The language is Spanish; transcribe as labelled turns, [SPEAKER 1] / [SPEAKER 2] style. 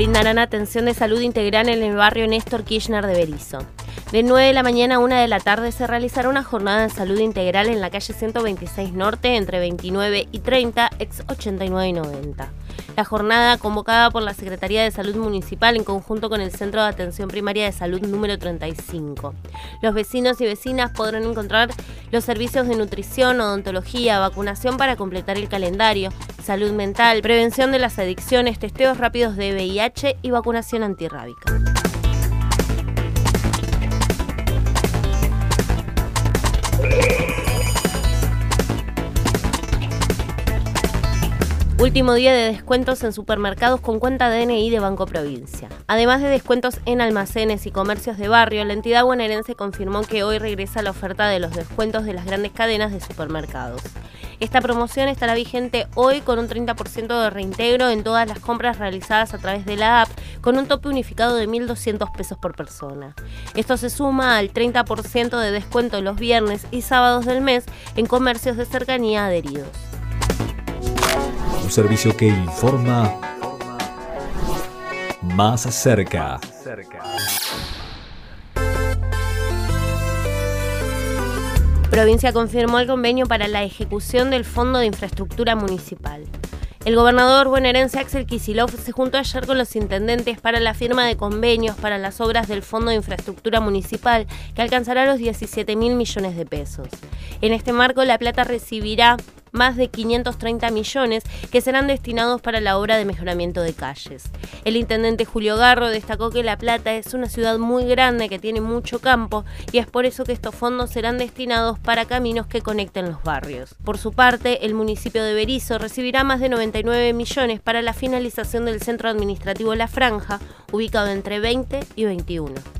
[SPEAKER 1] Brindarán atención de salud integral en el barrio Néstor Kirchner de Berizo. De 9 de la mañana a 1 de la tarde se realizará una jornada de salud integral en la calle 126 Norte entre 29 y 30, ex 89 y 90. La jornada convocada por la Secretaría de Salud Municipal en conjunto con el Centro de Atención Primaria de Salud número 35. Los vecinos y vecinas podrán encontrar los servicios de nutrición, odontología, vacunación para completar el calendario, salud mental, prevención de las adicciones, testeos rápidos de VIH y vacunación antirrábica. Último día de descuentos en supermercados con cuenta DNI de Banco Provincia. Además de descuentos en almacenes y comercios de barrio, la entidad bonaerense confirmó que hoy regresa la oferta de los descuentos de las grandes cadenas de supermercados. Esta promoción estará vigente hoy con un 30% de reintegro en todas las compras realizadas a través de la app, con un tope unificado de 1.200 pesos por persona. Esto se suma al 30% de descuento los viernes y sábados del mes en comercios de cercanía adheridos
[SPEAKER 2] servicio que informa más cerca.
[SPEAKER 1] Provincia confirmó el convenio para la ejecución del Fondo de Infraestructura Municipal. El gobernador bonaerense Axel Kisilov se juntó ayer con los intendentes para la firma de convenios para las obras del Fondo de Infraestructura Municipal, que alcanzará los 17 mil millones de pesos. En este marco, La Plata recibirá más de 530 millones que serán destinados para la obra de mejoramiento de calles. El intendente Julio Garro destacó que La Plata es una ciudad muy grande que tiene mucho campo y es por eso que estos fondos serán destinados para caminos que conecten los barrios. Por su parte, el municipio de Berizo recibirá más de 99 millones para la finalización del centro administrativo La Franja, ubicado entre 20 y 21.